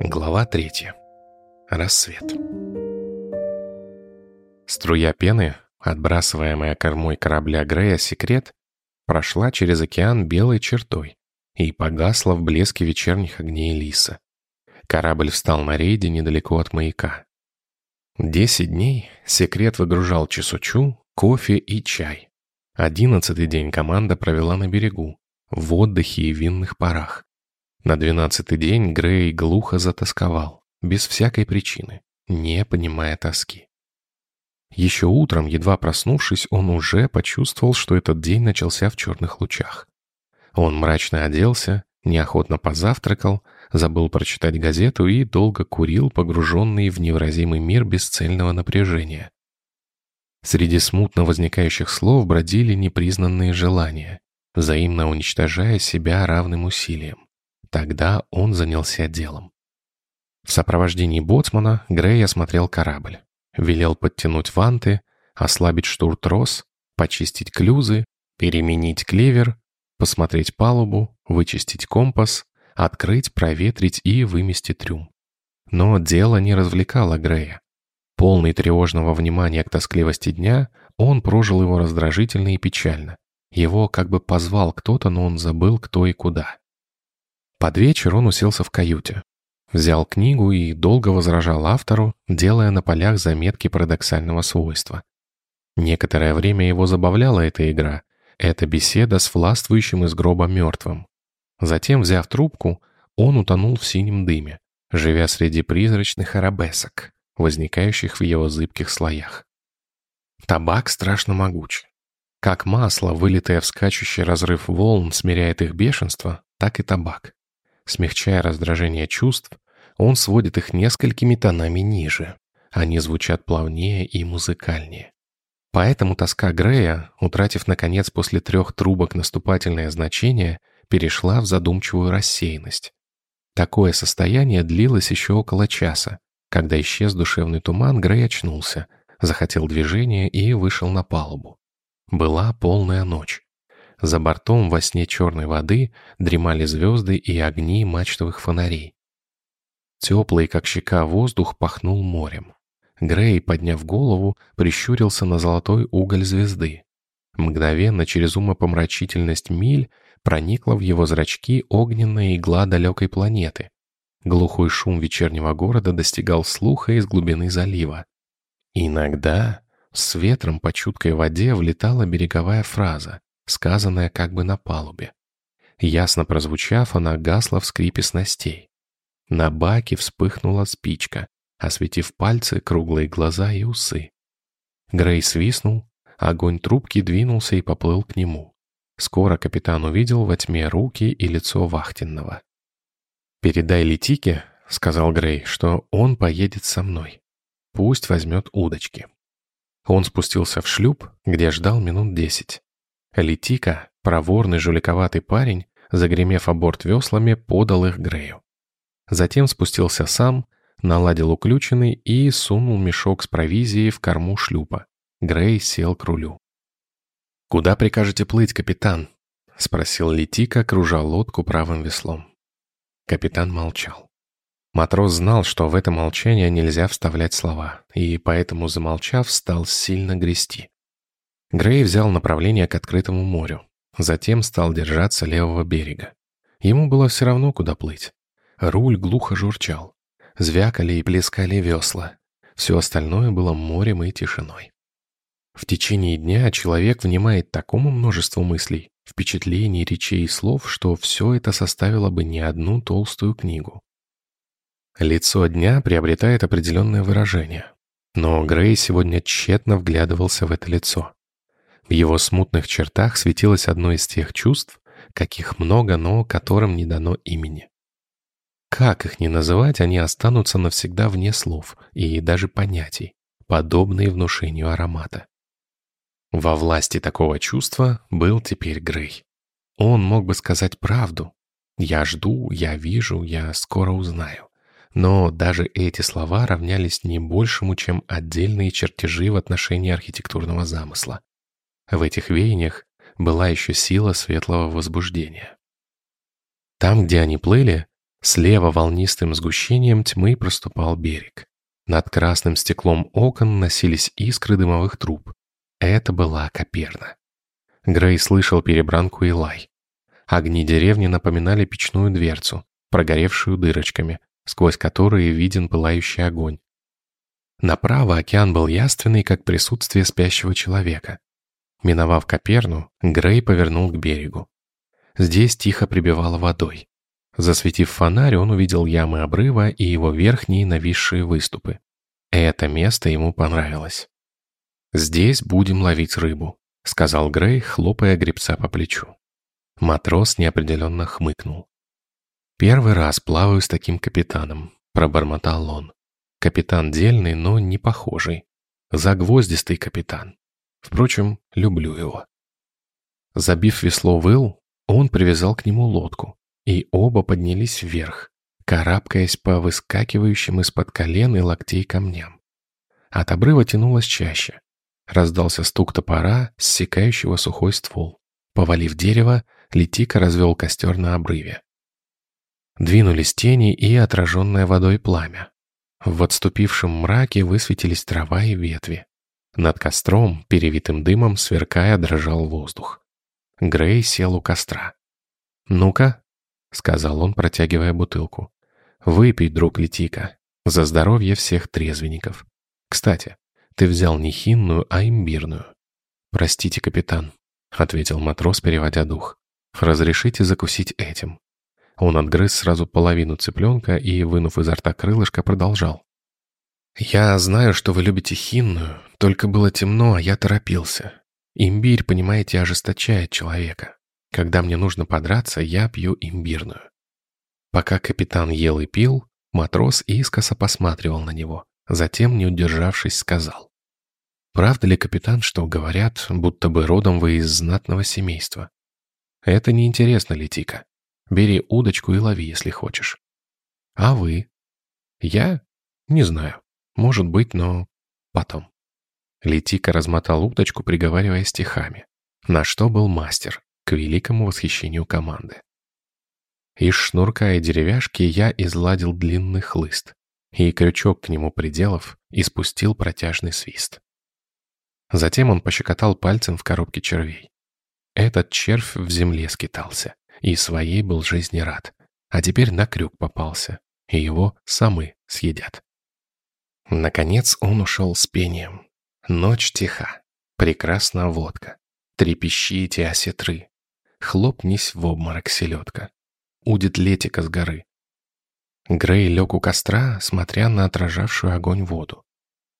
Глава третья. Рассвет. Струя пены, отбрасываемая кормой корабля Грея «Секрет», прошла через океан белой чертой и погасла в блеске вечерних огней Лиса. Корабль встал на рейде недалеко от маяка. Десять дней секрет выгружал чесучу, кофе и чай. Одиннадцатый день команда провела на берегу, в отдыхе и винных парах. На двенадцатый день Грей глухо затасковал, без всякой причины, не понимая тоски. Еще утром, едва проснувшись, он уже почувствовал, что этот день начался в черных лучах. Он мрачно оделся, неохотно позавтракал, забыл прочитать газету и долго курил, погруженный в невыразимый мир бесцельного напряжения. Среди смутно возникающих слов бродили непризнанные желания, взаимно уничтожая себя равным усилием. Тогда он занялся делом. В сопровождении боцмана Грей осмотрел корабль велел подтянуть ванты, ослабить штуртрос, почистить клюзы, переменить клевер, посмотреть палубу, вычистить компас, открыть, проветрить и вымести трюм. Но дело не развлекало Грея. Полный тревожного внимания к тоскливости дня, он прожил его раздражительно и печально. Его как бы позвал кто-то, но он забыл, кто и куда. Под вечер он уселся в каюте. Взял книгу и долго возражал автору, делая на полях заметки парадоксального свойства. Некоторое время его забавляла эта игра, эта беседа с властвующим из гроба мертвым. Затем, взяв трубку, он утонул в синем дыме, живя среди призрачных арабесок, возникающих в его зыбких слоях. Табак страшно могуч. Как масло, вылитое в скачущий разрыв волн, смиряет их бешенство, так и табак. Смягчая раздражение чувств, он сводит их несколькими тонами ниже. Они звучат плавнее и музыкальнее. Поэтому тоска Грея, утратив наконец после трех трубок наступательное значение, перешла в задумчивую рассеянность. Такое состояние длилось еще около часа. Когда исчез душевный туман, Грей очнулся, захотел движения и вышел на палубу. Была полная ночь. За бортом во сне черной воды дремали звезды и огни мачтовых фонарей. Теплый, как щека, воздух пахнул морем. Грей, подняв голову, прищурился на золотой уголь звезды. Мгновенно через умопомрачительность миль проникла в его зрачки огненная игла далекой планеты. Глухой шум вечернего города достигал слуха из глубины залива. Иногда с ветром по чуткой воде влетала береговая фраза сказанное как бы на палубе. Ясно прозвучав, она гасла в скрипе снастей. На баке вспыхнула спичка, осветив пальцы, круглые глаза и усы. Грей свистнул, огонь трубки двинулся и поплыл к нему. Скоро капитан увидел во тьме руки и лицо вахтенного. «Передай Летике», — сказал Грей, — «что он поедет со мной. Пусть возьмет удочки». Он спустился в шлюп, где ждал минут десять. Летика, проворный жуликоватый парень, загремев о веслами, подал их Грею. Затем спустился сам, наладил уключенный и сунул мешок с провизией в корму шлюпа. Грей сел к рулю. «Куда прикажете плыть, капитан?» — спросил Летика, кружа лодку правым веслом. Капитан молчал. Матрос знал, что в это молчание нельзя вставлять слова, и поэтому, замолчав, стал сильно грести. Грей взял направление к открытому морю, затем стал держаться левого берега. Ему было все равно, куда плыть. Руль глухо журчал. Звякали и плескали весла. Все остальное было морем и тишиной. В течение дня человек внимает такому множеству мыслей, впечатлений, речей и слов, что все это составило бы не одну толстую книгу. Лицо дня приобретает определенное выражение. Но Грей сегодня тщетно вглядывался в это лицо. В его смутных чертах светилось одно из тех чувств, каких много, но которым не дано имени. Как их ни называть, они останутся навсегда вне слов и даже понятий, подобные внушению аромата. Во власти такого чувства был теперь Грей. Он мог бы сказать правду. «Я жду, я вижу, я скоро узнаю». Но даже эти слова равнялись не большему, чем отдельные чертежи в отношении архитектурного замысла. В этих веяниях была еще сила светлого возбуждения. Там, где они плыли, слева волнистым сгущением тьмы проступал берег. Над красным стеклом окон носились искры дымовых труб. Это была Коперна. Грей слышал перебранку и лай. Огни деревни напоминали печную дверцу, прогоревшую дырочками, сквозь которые виден пылающий огонь. Направо океан был яственный, как присутствие спящего человека. Миновав Коперну, Грей повернул к берегу. Здесь тихо прибивало водой. Засветив фонарь, он увидел ямы обрыва и его верхние нависшие выступы. Это место ему понравилось. «Здесь будем ловить рыбу», — сказал Грей, хлопая гребца по плечу. Матрос неопределенно хмыкнул. «Первый раз плаваю с таким капитаном», — пробормотал он. «Капитан дельный, но не похожий. Загвоздистый капитан. Впрочем, люблю его». Забив весло в он привязал к нему лодку, и оба поднялись вверх, карабкаясь по выскакивающим из-под колен и локтей камням. От обрыва тянулось чаще. Раздался стук топора, ссекающего сухой ствол. Повалив дерево, Летика развел костер на обрыве. Двинулись тени и отраженное водой пламя. В отступившем мраке высветились трава и ветви. Над костром, перевитым дымом, сверкая, дрожал воздух. Грей сел у костра. «Ну-ка», — сказал он, протягивая бутылку. «Выпей, друг Летика, за здоровье всех трезвенников. Кстати, ты взял не хинную, а имбирную». «Простите, капитан», — ответил матрос, переводя дух. «Разрешите закусить этим». Он отгрыз сразу половину цыпленка и, вынув изо рта крылышко, продолжал. «Я знаю, что вы любите хинную, только было темно, а я торопился. Имбирь, понимаете, ожесточает человека. Когда мне нужно подраться, я пью имбирную. Пока капитан ел и пил, матрос искоса посматривал на него. Затем, не удержавшись, сказал. «Правда ли, капитан, что говорят, будто бы родом вы из знатного семейства? Это неинтересно, Летика. Бери удочку и лови, если хочешь. А вы? Я? Не знаю. Может быть, но потом». Летика размотал удочку, приговаривая стихами. На что был мастер, к великому восхищению команды. Из шнурка и деревяшки я изладил длинный хлыст, и крючок к нему приделав, испустил протяжный свист. Затем он пощекотал пальцем в коробке червей. Этот червь в земле скитался, и своей был жизни рад, а теперь на крюк попался, и его самы съедят. Наконец он ушел с пением, Ночь тиха, прекрасна водка, трепещите осетры, хлопнись в обморок селедка, удит летика с горы. Грей лег у костра, смотря на отражавшую огонь воду.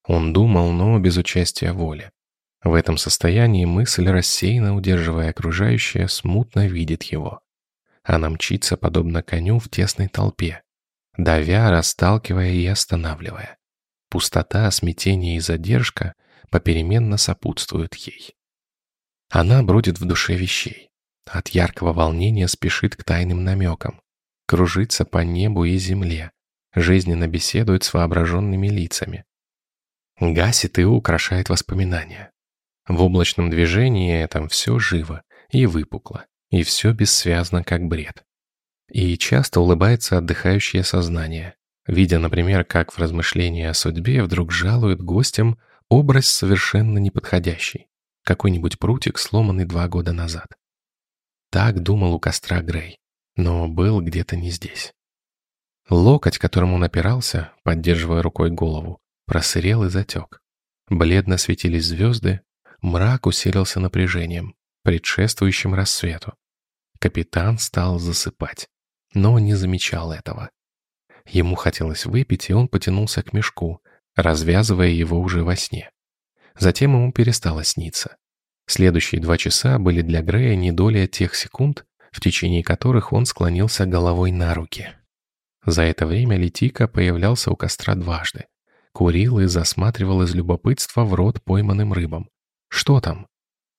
Он думал, но без участия воли. В этом состоянии мысль, рассеянно удерживая окружающее, смутно видит его. Она мчится, подобно коню в тесной толпе, давя, расталкивая и останавливая. Пустота, смятение и задержка — попеременно сопутствуют ей. Она бродит в душе вещей. От яркого волнения спешит к тайным намекам. Кружится по небу и земле. Жизненно беседует с воображенными лицами. Гасит и украшает воспоминания. В облачном движении этом все живо и выпукло, и все бессвязно, как бред. И часто улыбается отдыхающее сознание, видя, например, как в размышлении о судьбе вдруг жалуют гостям Образ совершенно неподходящий. Какой-нибудь прутик, сломанный два года назад. Так думал у костра Грей, но был где-то не здесь. Локоть, которому он опирался, поддерживая рукой голову, просырел и затек. Бледно светились звезды, мрак усилился напряжением, предшествующим рассвету. Капитан стал засыпать, но не замечал этого. Ему хотелось выпить, и он потянулся к мешку, развязывая его уже во сне. Затем ему перестало сниться. Следующие два часа были для Грея не доля тех секунд, в течение которых он склонился головой на руки. За это время Летика появлялся у костра дважды. Курил и засматривал из любопытства в рот пойманным рыбам. Что там?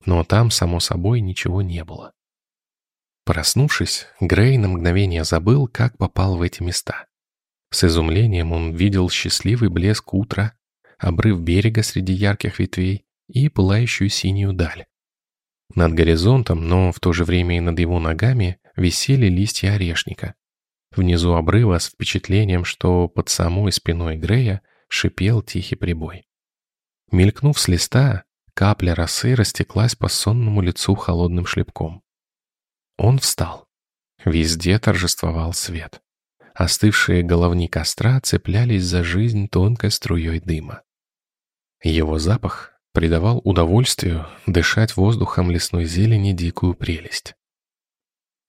Но там, само собой, ничего не было. Проснувшись, Грей на мгновение забыл, как попал в эти места. С изумлением он видел счастливый блеск утра, обрыв берега среди ярких ветвей и пылающую синюю даль. Над горизонтом, но в то же время и над его ногами, висели листья орешника. Внизу обрыва с впечатлением, что под самой спиной Грея шипел тихий прибой. Мелькнув с листа, капля росы растеклась по сонному лицу холодным шлепком. Он встал. Везде торжествовал свет. Остывшие головни костра цеплялись за жизнь тонкой струей дыма. Его запах придавал удовольствию дышать воздухом лесной зелени дикую прелесть.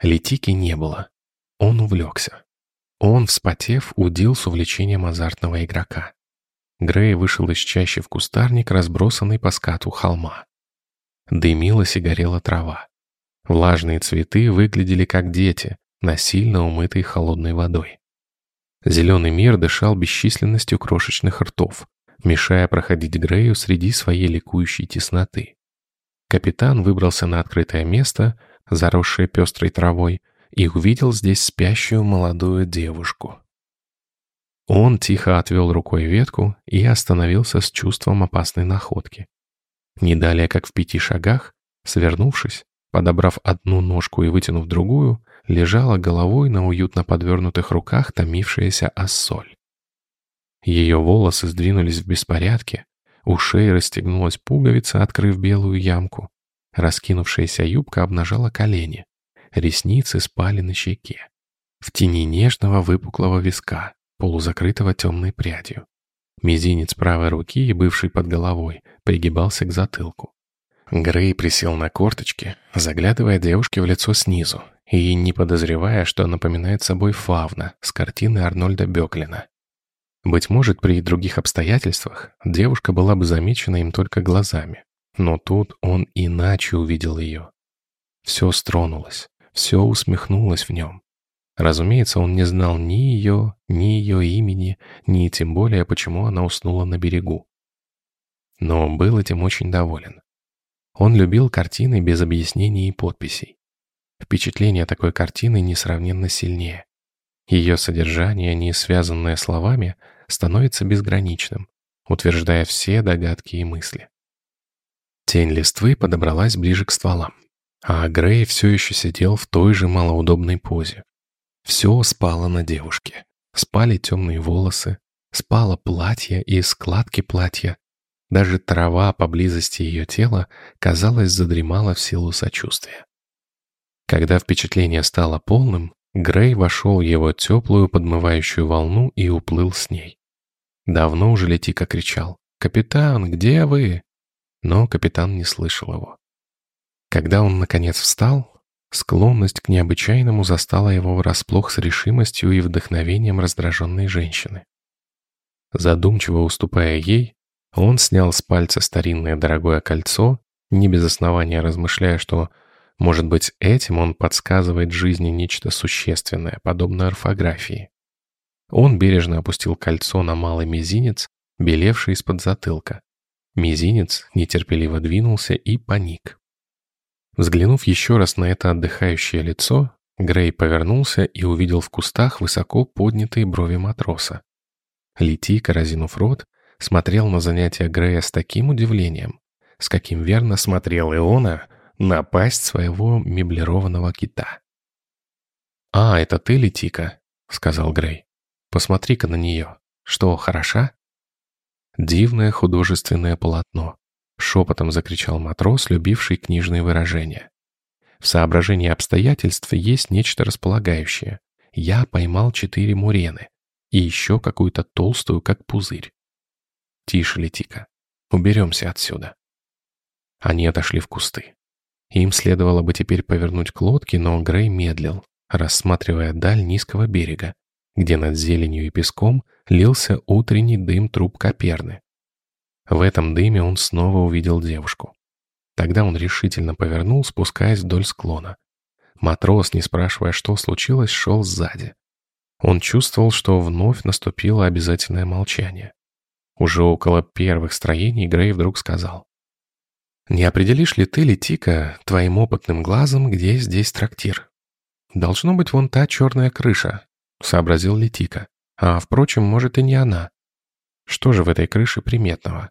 Летики не было. Он увлекся. Он, вспотев, удил с увлечением азартного игрока. Грей вышел из чащи в кустарник, разбросанный по скату холма. Дымилась и горела трава. Влажные цветы выглядели как дети, насильно умытые холодной водой. Зеленый мир дышал бесчисленностью крошечных ртов, мешая проходить Грею среди своей ликующей тесноты. Капитан выбрался на открытое место, заросшее пестрой травой, и увидел здесь спящую молодую девушку. Он тихо отвел рукой ветку и остановился с чувством опасной находки. Не далее, как в пяти шагах, свернувшись, подобрав одну ножку и вытянув другую, лежала головой на уютно подвернутых руках томившаяся ассоль. Ее волосы сдвинулись в беспорядке, у шеи расстегнулась пуговица, открыв белую ямку. Раскинувшаяся юбка обнажала колени, ресницы спали на щеке. В тени нежного выпуклого виска, полузакрытого темной прядью. Мизинец правой руки, бывший под головой, пригибался к затылку. Грей присел на корточки, заглядывая девушке в лицо снизу и не подозревая, что напоминает собой фавна с картины Арнольда Беклина. Быть может, при других обстоятельствах девушка была бы замечена им только глазами, но тут он иначе увидел ее. Все стронулось, все усмехнулось в нем. Разумеется, он не знал ни ее, ни ее имени, ни тем более, почему она уснула на берегу. Но был этим очень доволен. Он любил картины без объяснений и подписей. Впечатление такой картины несравненно сильнее. Ее содержание, не связанное словами, становится безграничным, утверждая все догадки и мысли. Тень листвы подобралась ближе к стволам. А Грей все еще сидел в той же малоудобной позе. Все спало на девушке. Спали темные волосы, спало платье и складки платья. Даже трава поблизости ее тела, казалось, задремала в силу сочувствия. Когда впечатление стало полным, Грей вошел в его теплую подмывающую волну и уплыл с ней. Давно уже Летика кричал «Капитан, где вы?» Но капитан не слышал его. Когда он, наконец, встал, склонность к необычайному застала его врасплох с решимостью и вдохновением раздраженной женщины. Задумчиво уступая ей, он снял с пальца старинное дорогое кольцо, не без основания размышляя, что, может быть, этим он подсказывает жизни нечто существенное, подобно орфографии. Он бережно опустил кольцо на малый мизинец, белевший из-под затылка. Мизинец нетерпеливо двинулся и паник. Взглянув еще раз на это отдыхающее лицо, Грей повернулся и увидел в кустах высоко поднятые брови матроса. Летика, разинув рот, смотрел на занятия Грея с таким удивлением, с каким верно смотрел Иона на пасть своего меблированного кита. «А, это ты, Летика?» — сказал Грей. «Посмотри-ка на нее. Что, хороша?» Дивное художественное полотно. Шепотом закричал матрос, любивший книжные выражения. В соображении обстоятельств есть нечто располагающее. Я поймал четыре мурены и еще какую-то толстую, как пузырь. Тише, Летика. Уберемся отсюда. Они отошли в кусты. Им следовало бы теперь повернуть к лодке, но Грей медлил, рассматривая даль низкого берега, где над зеленью и песком лился утренний дым труб Коперны. В этом дыме он снова увидел девушку. Тогда он решительно повернул, спускаясь вдоль склона. Матрос, не спрашивая, что случилось, шел сзади. Он чувствовал, что вновь наступило обязательное молчание. Уже около первых строений Грей вдруг сказал. «Не определишь ли ты, Летика, твоим опытным глазом, где здесь трактир?» «Должно быть вон та черная крыша», — сообразил Летика. «А, впрочем, может и не она. Что же в этой крыше приметного?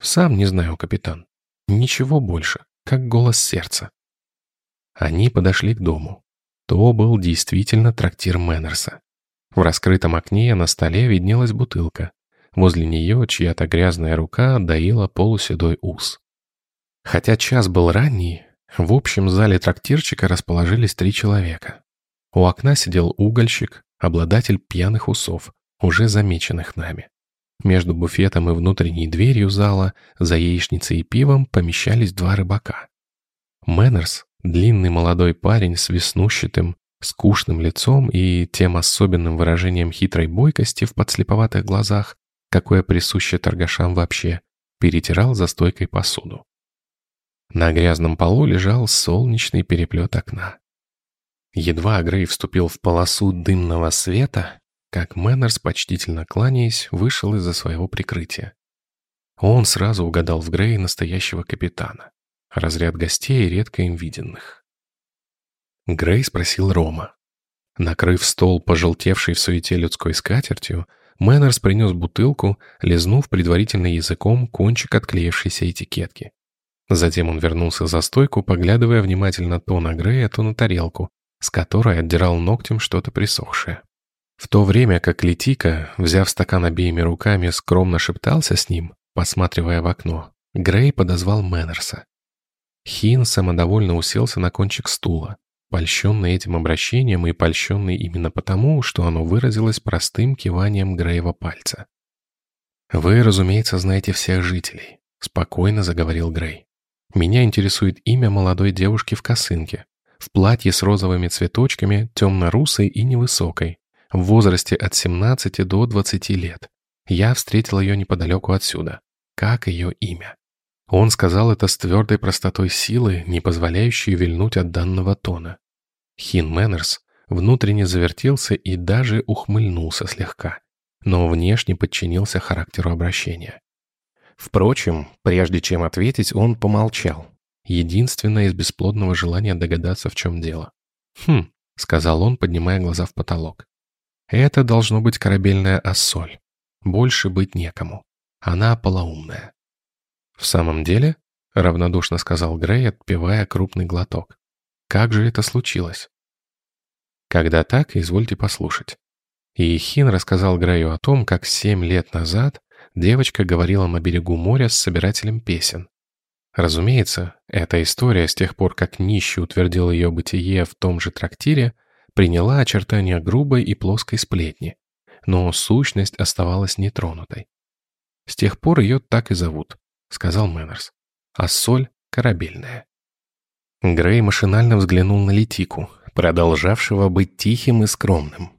Сам не знаю, капитан. Ничего больше. как голос сердца. Они подошли к дому. То был действительно трактир Мэннерса. В раскрытом окне на столе виднелась бутылка. Возле нее чья-то грязная рука доила полуседой ус. Хотя час был ранний, в общем зале трактирчика расположились три человека. У окна сидел угольщик, обладатель пьяных усов, уже замеченных нами. Между буфетом и внутренней дверью зала, за яичницей и пивом, помещались два рыбака. Мэннерс, длинный молодой парень с веснущатым, скучным лицом и тем особенным выражением хитрой бойкости в подслеповатых глазах, какое присуще торгашам вообще, перетирал за стойкой посуду. На грязном полу лежал солнечный переплет окна. Едва Грей вступил в полосу дымного света, как Мэннерс, почтительно кланяясь, вышел из-за своего прикрытия. Он сразу угадал в Грей настоящего капитана. Разряд гостей, редко им виденных. Грей спросил Рома. Накрыв стол, пожелтевший в суете людской скатертью, Мэннерс принес бутылку, лизнув предварительно языком кончик отклеившейся этикетки. Затем он вернулся за стойку, поглядывая внимательно то на Грея, то на тарелку, с которой отдирал ногтем что-то присохшее. В то время как Летика, взяв стакан обеими руками, скромно шептался с ним, посматривая в окно, Грей подозвал Мэннерса. Хин самодовольно уселся на кончик стула, польщенный этим обращением и польщенный именно потому, что оно выразилось простым киванием Греева пальца. «Вы, разумеется, знаете всех жителей», — спокойно заговорил Грей. «Меня интересует имя молодой девушки в косынке, в платье с розовыми цветочками, темно-русой и невысокой, в возрасте от 17 до 20 лет. Я встретил ее неподалеку отсюда. Как ее имя?» Он сказал это с твердой простотой силы, не позволяющей вильнуть от данного тона. Хин Мэннерс внутренне завертелся и даже ухмыльнулся слегка, но внешне подчинился характеру обращения. Впрочем, прежде чем ответить, он помолчал. Единственное из бесплодного желания догадаться, в чем дело. «Хм», — сказал он, поднимая глаза в потолок. «Это должно быть корабельная ассоль. Больше быть некому. Она полоумная. «В самом деле?» — равнодушно сказал Грей, отпивая крупный глоток. «Как же это случилось?» «Когда так, извольте послушать». И Хин рассказал Грею о том, как семь лет назад девочка говорила на берегу моря с собирателем песен. Разумеется, эта история с тех пор, как нищий утвердил ее бытие в том же трактире, приняла очертания грубой и плоской сплетни, но сущность оставалась нетронутой. С тех пор ее так и зовут сказал Мэннерс. «А соль корабельная». Грей машинально взглянул на Летику, продолжавшего быть тихим и скромным.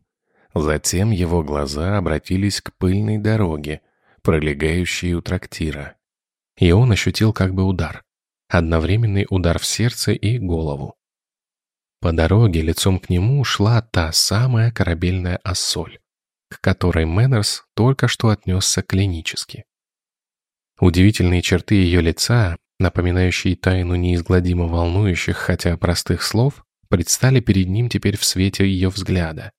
Затем его глаза обратились к пыльной дороге, пролегающей у трактира. И он ощутил как бы удар. Одновременный удар в сердце и голову. По дороге лицом к нему шла та самая корабельная ассоль, к которой Мэннерс только что отнесся клинически. Удивительные черты ее лица, напоминающие тайну неизгладимо волнующих, хотя простых слов, предстали перед ним теперь в свете ее взгляда.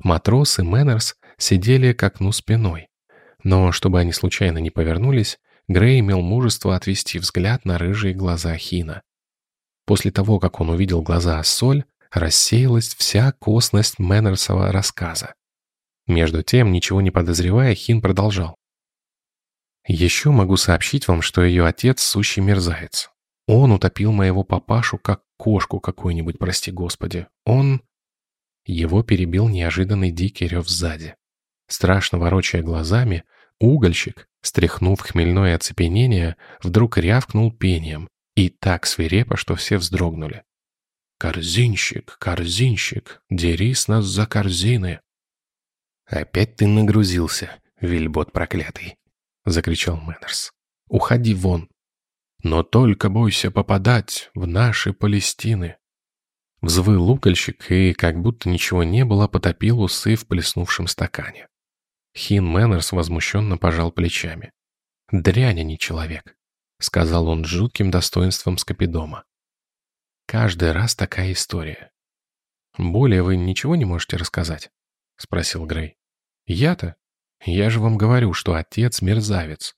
Матрос и Мэннерс сидели к окну спиной. Но чтобы они случайно не повернулись, Грей имел мужество отвести взгляд на рыжие глаза Хина. После того, как он увидел глаза Соль, рассеялась вся косность Мэннерсова рассказа. Между тем, ничего не подозревая, Хин продолжал. Еще могу сообщить вам, что ее отец сущий мерзавец. Он утопил моего папашу, как кошку какую-нибудь, прости господи. Он... Его перебил неожиданный дикий рев сзади. Страшно ворочая глазами, угольщик, стряхнув хмельное оцепенение, вдруг рявкнул пением, и так свирепо, что все вздрогнули. «Корзинщик, корзинщик, дери с нас за корзины!» «Опять ты нагрузился, вельбот проклятый!» — закричал Мэннерс. «Уходи вон! Но только бойся попадать в наши Палестины!» Взвыл угольщик и, как будто ничего не было, потопил усы в плеснувшем стакане. Хин Мэннерс возмущенно пожал плечами. «Дрянь, а не человек», — сказал он с жутким достоинством Скопидома. «Каждый раз такая история». «Более вы ничего не можете рассказать?» — спросил Грей. «Я-то? Я же вам говорю, что отец мерзавец.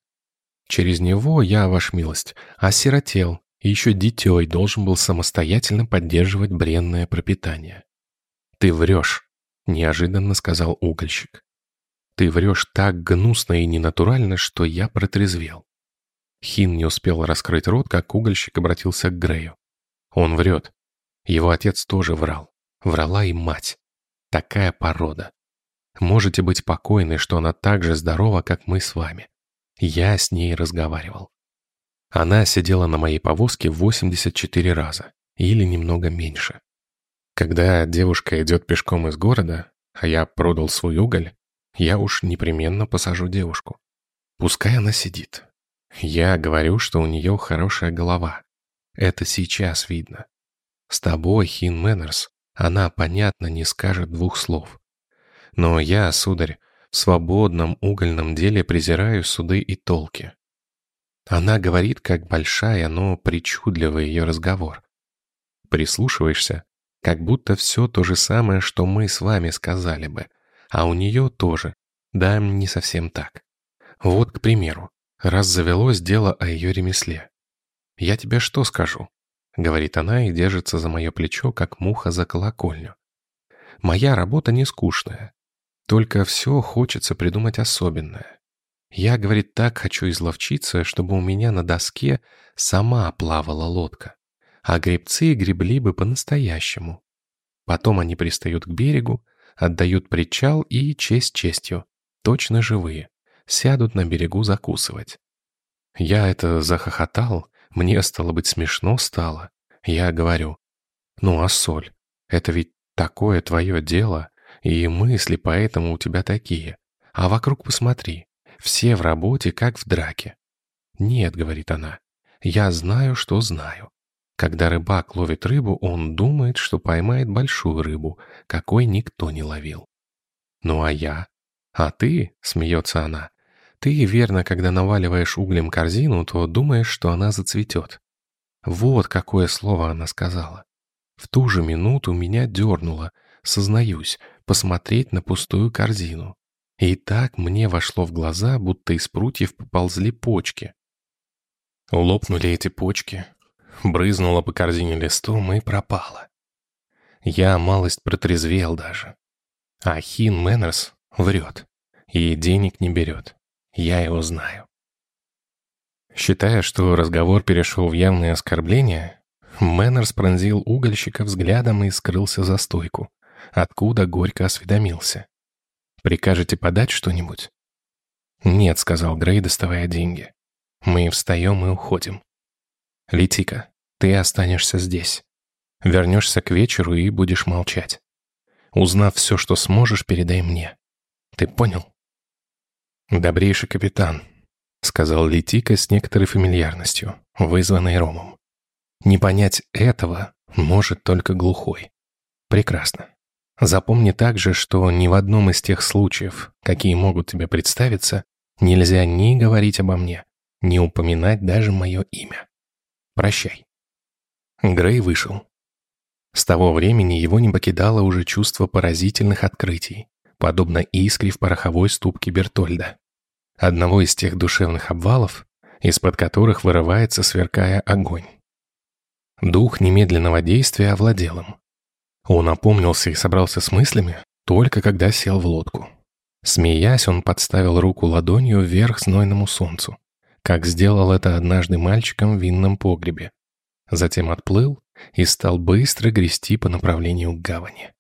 Через него я, ваш милость, осиротел и еще дитей должен был самостоятельно поддерживать бренное пропитание. «Ты врешь», — неожиданно сказал угольщик. «Ты врешь так гнусно и ненатурально, что я протрезвел». Хин не успел раскрыть рот, как угольщик обратился к Грею. «Он врет. Его отец тоже врал. Врала и мать. Такая порода. Можете быть покойны, что она так же здорова, как мы с вами. Я с ней разговаривал. Она сидела на моей повозке 84 раза, или немного меньше. Когда девушка идет пешком из города, а я продал свой уголь, я уж непременно посажу девушку. Пускай она сидит. Я говорю, что у нее хорошая голова. Это сейчас видно. С тобой, Хин Мэннерс, она, понятно, не скажет двух слов. Но я, сударь, свободном угольном деле презираю суды и толки. Она говорит, как большая, но причудливый ее разговор. Прислушиваешься, как будто все то же самое, что мы с вами сказали бы, а у нее тоже, да, не совсем так. Вот, к примеру, раз завелось дело о ее ремесле. «Я тебе что скажу?» — говорит она и держится за мое плечо, как муха за колокольню. «Моя работа не скучная. Только все хочется придумать особенное. Я, говорит, так хочу изловчиться, чтобы у меня на доске сама плавала лодка, а гребцы гребли бы по-настоящему. Потом они пристают к берегу, отдают причал и, честь честью, точно живые, сядут на берегу закусывать. Я это захохотал, мне стало быть смешно стало. Я говорю, ну а соль, это ведь такое твое дело, и мысли поэтому у тебя такие. А вокруг посмотри, все в работе, как в драке. «Нет», — говорит она, — «я знаю, что знаю. Когда рыбак ловит рыбу, он думает, что поймает большую рыбу, какой никто не ловил. Ну а я? А ты, — смеется она, — ты, верно, когда наваливаешь углем корзину, то думаешь, что она зацветет. Вот какое слово она сказала. В ту же минуту меня дернуло, сознаюсь, посмотреть на пустую корзину. И так мне вошло в глаза, будто из прутьев поползли почки. Лопнули эти почки, брызнула по корзине листом и пропала. Я малость протрезвел даже. А Хин Мэннерс врет и денег не берет. Я его знаю. Считая, что разговор перешел в явное оскорбление, Мэннерс пронзил угольщика взглядом и скрылся за стойку, откуда горько осведомился. Прикажете подать что-нибудь?» «Нет», — сказал Грей, доставая деньги. «Мы встаем и уходим. Лети-ка, ты останешься здесь. Вернешься к вечеру и будешь молчать. Узнав все, что сможешь, передай мне. Ты понял?» «Добрейший капитан», — сказал Летика с некоторой фамильярностью, вызванной Ромом. «Не понять этого может только глухой. Прекрасно. Запомни также, что ни в одном из тех случаев, какие могут тебе представиться, нельзя ни говорить обо мне, ни упоминать даже мое имя. Прощай. Грей вышел. С того времени его не покидало уже чувство поразительных открытий, подобно искре в пороховой ступке Бертольда. Одного из тех душевных обвалов, из-под которых вырывается, сверкая огонь. Дух немедленного действия овладел им. Он опомнился и собрался с мыслями, только когда сел в лодку. Смеясь, он подставил руку ладонью вверх знойному солнцу, как сделал это однажды мальчиком в винном погребе. Затем отплыл и стал быстро грести по направлению к гавани.